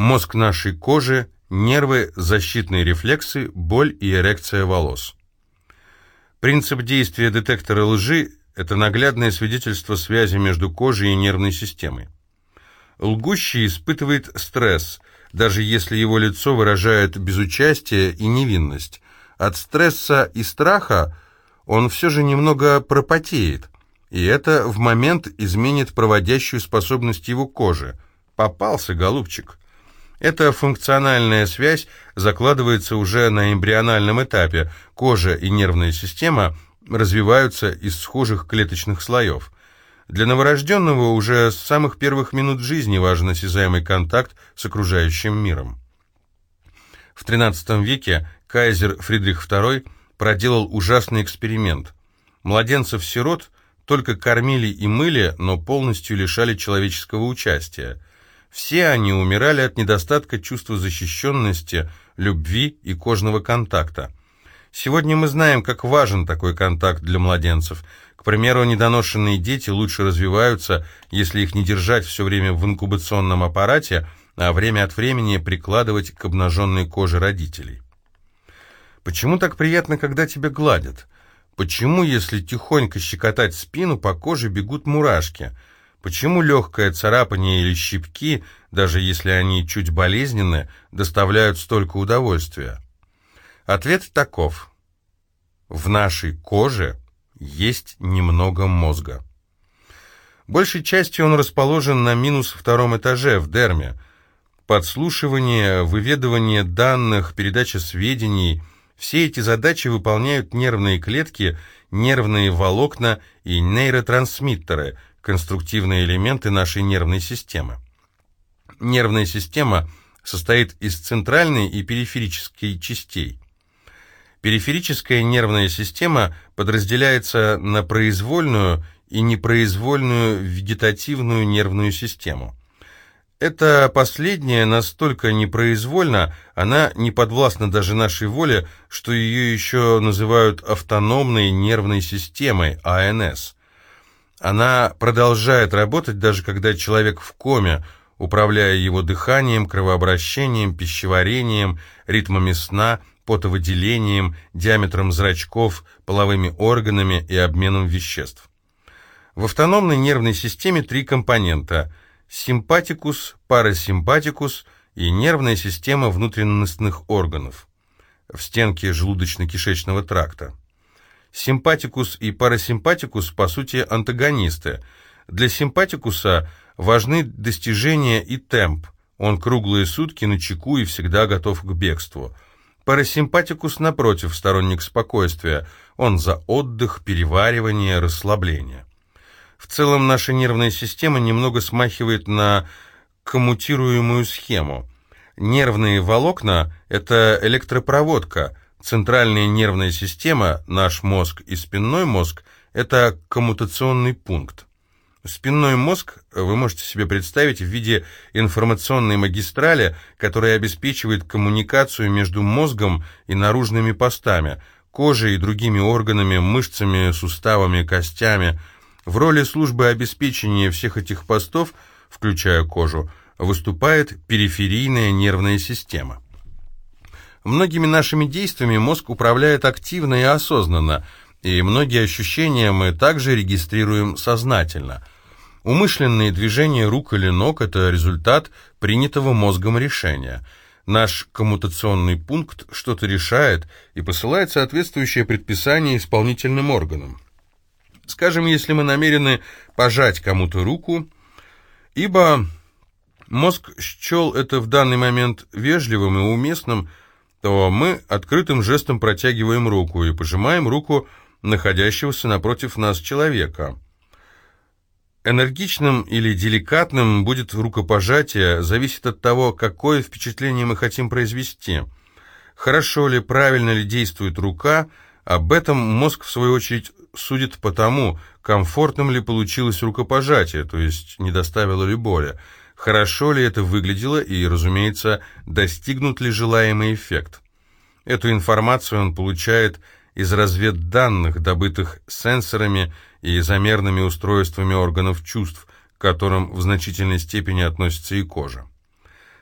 мозг нашей кожи, нервы, защитные рефлексы, боль и эрекция волос. Принцип действия детектора лжи – это наглядное свидетельство связи между кожей и нервной системой. Лгущий испытывает стресс, даже если его лицо выражает безучастие и невинность. От стресса и страха он все же немного пропотеет, и это в момент изменит проводящую способность его кожи. Попался, голубчик. Эта функциональная связь закладывается уже на эмбриональном этапе. Кожа и нервная система развиваются из схожих клеточных слоев. Для новорожденного уже с самых первых минут жизни важен осязаемый контакт с окружающим миром. В XIII веке кайзер Фридрих II проделал ужасный эксперимент. Младенцев-сирот только кормили и мыли, но полностью лишали человеческого участия. Все они умирали от недостатка чувства защищенности, любви и кожного контакта. Сегодня мы знаем, как важен такой контакт для младенцев. К примеру, недоношенные дети лучше развиваются, если их не держать все время в инкубационном аппарате, а время от времени прикладывать к обнаженной коже родителей. Почему так приятно, когда тебя гладят? Почему, если тихонько щекотать спину, по коже бегут мурашки – Почему легкое царапание или щипки, даже если они чуть болезненны, доставляют столько удовольствия? Ответ таков. В нашей коже есть немного мозга. Большей частью он расположен на минус втором этаже, в дерме. Подслушивание, выведывание данных, передача сведений – все эти задачи выполняют нервные клетки, нервные волокна и нейротрансмиттеры – конструктивные элементы нашей нервной системы. Нервная система состоит из центральной и периферической частей. Периферическая нервная система подразделяется на произвольную и непроизвольную вегетативную нервную систему. Эта последняя настолько непроизвольна, она не подвластна даже нашей воле, что ее еще называют автономной нервной системой, АНС – она продолжает работать, даже когда человек в коме, управляя его дыханием, кровообращением, пищеварением, ритмами сна, потовыделением, диаметром зрачков, половыми органами и обменом веществ. В автономной нервной системе три компонента – симпатикус, парасимпатикус и нервная система внутренностных органов в стенке желудочно-кишечного тракта. Симпатикус и парасимпатикус, по сути, антагонисты. Для симпатикуса важны достижения и темп. Он круглые сутки начеку и всегда готов к бегству. Парасимпатикус, напротив, сторонник спокойствия. Он за отдых, переваривание, расслабление. В целом наша нервная система немного смахивает на коммутируемую схему. Нервные волокна – это электропроводка – Центральная нервная система, наш мозг и спинной мозг – это коммутационный пункт. Спинной мозг вы можете себе представить в виде информационной магистрали, которая обеспечивает коммуникацию между мозгом и наружными постами, кожей и другими органами, мышцами, суставами, костями. В роли службы обеспечения всех этих постов, включая кожу, выступает периферийная нервная система. Многими нашими действиями мозг управляет активно и осознанно, и многие ощущения мы также регистрируем сознательно. Умышленные движения рук или ног – это результат принятого мозгом решения. Наш коммутационный пункт что-то решает и посылает соответствующее предписание исполнительным органам. Скажем, если мы намерены пожать кому-то руку, ибо мозг счел это в данный момент вежливым и уместным – то мы открытым жестом протягиваем руку и пожимаем руку находящегося напротив нас человека. Энергичным или деликатным будет рукопожатие, зависит от того, какое впечатление мы хотим произвести. Хорошо ли, правильно ли действует рука, об этом мозг, в свою очередь, судит по тому, комфортным ли получилось рукопожатие, то есть не доставило ли боли хорошо ли это выглядело и, разумеется, достигнут ли желаемый эффект. Эту информацию он получает из разведданных, добытых сенсорами и замерными устройствами органов чувств, к которым в значительной степени относится и кожа.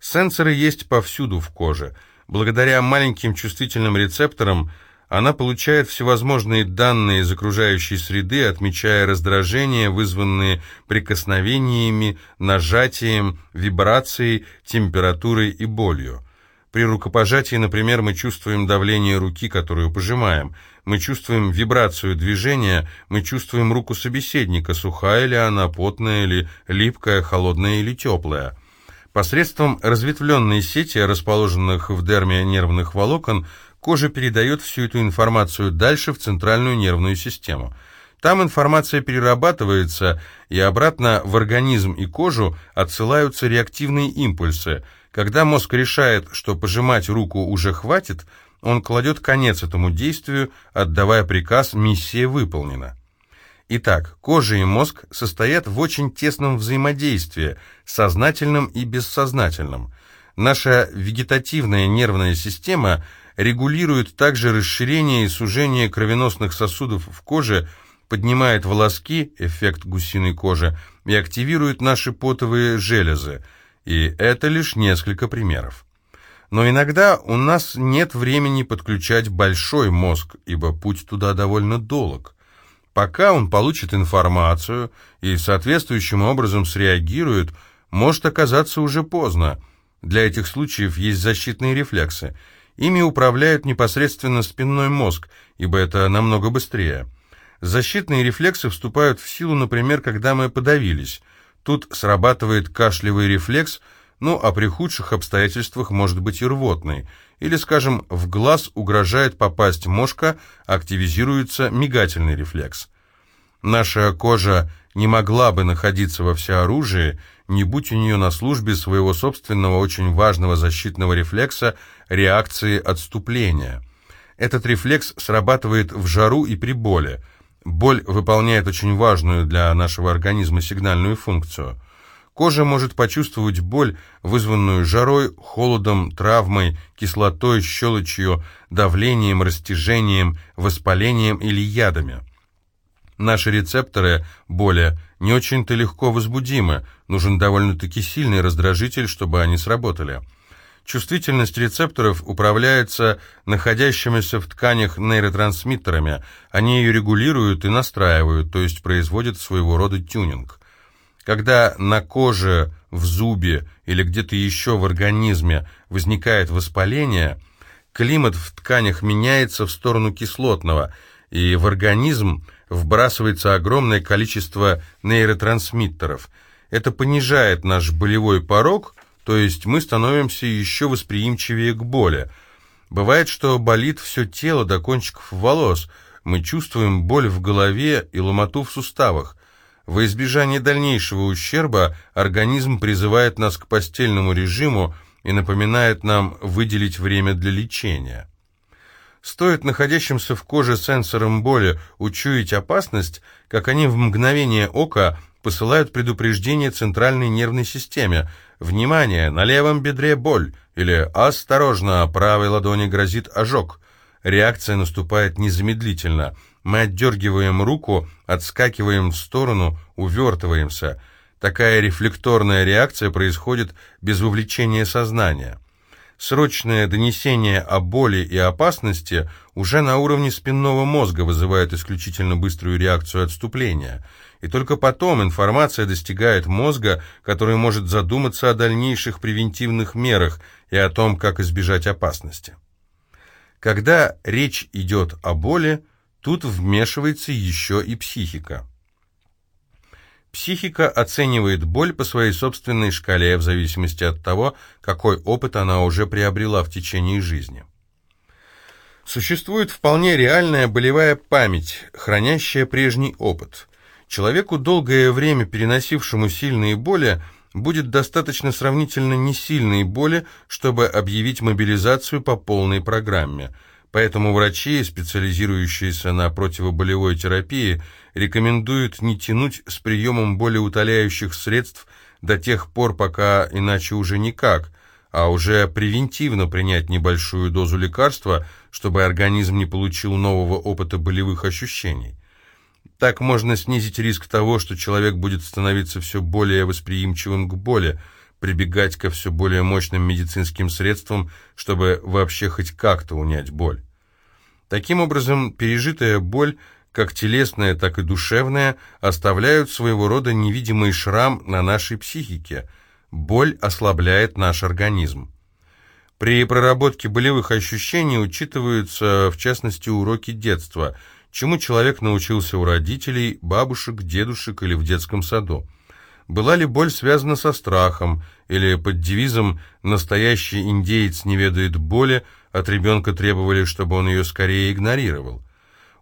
Сенсоры есть повсюду в коже. Благодаря маленьким чувствительным рецепторам она получает всевозможные данные из окружающей среды, отмечая раздражения, вызванные прикосновениями, нажатием, вибрацией, температурой и болью. При рукопожатии, например, мы чувствуем давление руки, которую пожимаем. Мы чувствуем вибрацию движения, мы чувствуем руку собеседника, сухая ли она, потная ли, липкая, холодная или теплая. Посредством разветвленной сети, расположенных в дерме нервных волокон, кожа передает всю эту информацию дальше в центральную нервную систему. Там информация перерабатывается, и обратно в организм и кожу отсылаются реактивные импульсы. Когда мозг решает, что пожимать руку уже хватит, он кладет конец этому действию, отдавая приказ «миссия выполнена». Итак, кожа и мозг состоят в очень тесном взаимодействии, сознательном и бессознательном. Наша вегетативная нервная система – регулирует также расширение и сужение кровеносных сосудов в коже, поднимает волоски, эффект гусиной кожи, и активирует наши потовые железы. И это лишь несколько примеров. Но иногда у нас нет времени подключать большой мозг, ибо путь туда довольно долг. Пока он получит информацию и соответствующим образом среагирует, может оказаться уже поздно. Для этих случаев есть защитные рефлексы – Ими управляет непосредственно спинной мозг, ибо это намного быстрее. Защитные рефлексы вступают в силу, например, когда мы подавились. Тут срабатывает кашлевый рефлекс, ну а при худших обстоятельствах может быть и рвотный. Или, скажем, в глаз угрожает попасть мошка, активизируется мигательный рефлекс. Наша кожа не могла бы находиться во всеоружии, не будь у нее на службе своего собственного очень важного защитного рефлекса реакции отступления. Этот рефлекс срабатывает в жару и при боли. Боль выполняет очень важную для нашего организма сигнальную функцию. Кожа может почувствовать боль, вызванную жарой, холодом, травмой, кислотой, щелочью, давлением, растяжением, воспалением или ядами. Наши рецепторы боли не очень-то легко возбудимы, нужен довольно-таки сильный раздражитель, чтобы они сработали. Чувствительность рецепторов управляется находящимися в тканях нейротрансмиттерами, они ее регулируют и настраивают, то есть производят своего рода тюнинг. Когда на коже, в зубе или где-то еще в организме возникает воспаление, климат в тканях меняется в сторону кислотного, и в организм вбрасывается огромное количество нейротрансмиттеров. Это понижает наш болевой порог, то есть мы становимся еще восприимчивее к боли. Бывает, что болит все тело до кончиков волос, мы чувствуем боль в голове и ломоту в суставах. Во избежание дальнейшего ущерба организм призывает нас к постельному режиму и напоминает нам выделить время для лечения. Стоит находящимся в коже сенсорам боли учуять опасность, как они в мгновение ока посылают предупреждение центральной нервной системе. «Внимание! На левом бедре боль!» или «Осторожно! Правой ладони грозит ожог!» Реакция наступает незамедлительно. Мы отдергиваем руку, отскакиваем в сторону, увертываемся. Такая рефлекторная реакция происходит без вовлечения сознания. Срочное донесение о боли и опасности уже на уровне спинного мозга вызывает исключительно быструю реакцию отступления. И только потом информация достигает мозга, который может задуматься о дальнейших превентивных мерах и о том, как избежать опасности. Когда речь идет о боли, тут вмешивается еще и психика. Психика оценивает боль по своей собственной шкале в зависимости от того, какой опыт она уже приобрела в течение жизни. Существует вполне реальная болевая память, хранящая прежний опыт. Человеку, долгое время переносившему сильные боли, будет достаточно сравнительно несильной боли, чтобы объявить мобилизацию по полной программе – Поэтому врачи, специализирующиеся на противоболевой терапии, рекомендуют не тянуть с приемом болеутоляющих средств до тех пор, пока иначе уже никак, а уже превентивно принять небольшую дозу лекарства, чтобы организм не получил нового опыта болевых ощущений. Так можно снизить риск того, что человек будет становиться все более восприимчивым к боли, прибегать ко все более мощным медицинским средствам, чтобы вообще хоть как-то унять боль. Таким образом, пережитая боль, как телесная, так и душевная, оставляют своего рода невидимый шрам на нашей психике. Боль ослабляет наш организм. При проработке болевых ощущений учитываются, в частности, уроки детства, чему человек научился у родителей, бабушек, дедушек или в детском саду. Была ли боль связана со страхом, или под девизом «настоящий индеец не ведает боли» от ребенка требовали, чтобы он ее скорее игнорировал.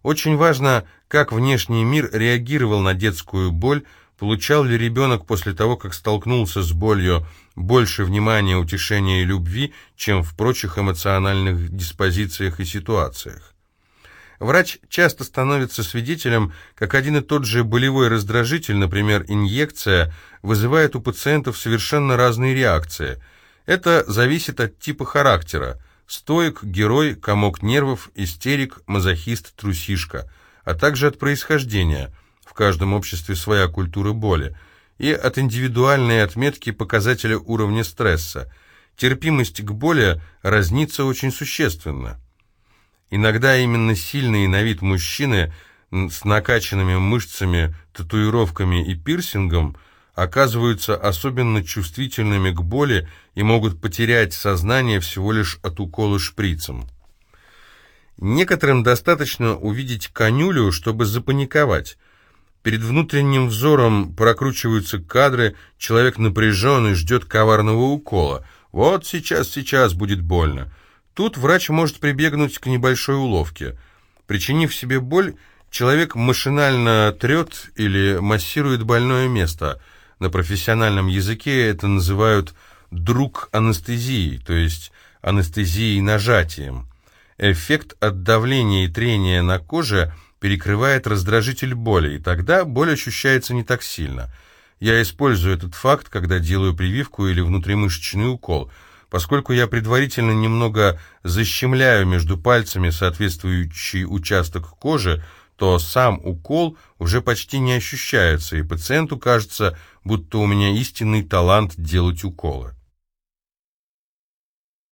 Очень важно, как внешний мир реагировал на детскую боль, получал ли ребенок после того, как столкнулся с болью, больше внимания, утешения и любви, чем в прочих эмоциональных диспозициях и ситуациях. Врач часто становится свидетелем, как один и тот же болевой раздражитель, например, инъекция, вызывает у пациентов совершенно разные реакции. Это зависит от типа характера. Стоик, герой, комок нервов, истерик, мазохист, трусишка, а также от происхождения. В каждом обществе своя культура боли. И от индивидуальной отметки показателя уровня стресса. Терпимость к боли разнится очень существенно. Иногда именно сильные на вид мужчины с накачанными мышцами, татуировками и пирсингом оказываются особенно чувствительными к боли и могут потерять сознание всего лишь от укола шприцем. Некоторым достаточно увидеть конюлю, чтобы запаниковать. Перед внутренним взором прокручиваются кадры, человек напряжен и ждет коварного укола. Вот сейчас, сейчас будет больно. Тут врач может прибегнуть к небольшой уловке. Причинив себе боль, человек машинально трет или массирует больное место. На профессиональном языке это называют «друг анестезии», то есть анестезией нажатием. Эффект от давления и трения на коже перекрывает раздражитель боли, и тогда боль ощущается не так сильно. Я использую этот факт, когда делаю прививку или внутримышечный укол – Поскольку я предварительно немного защемляю между пальцами соответствующий участок кожи, то сам укол уже почти не ощущается, и пациенту кажется, будто у меня истинный талант делать уколы.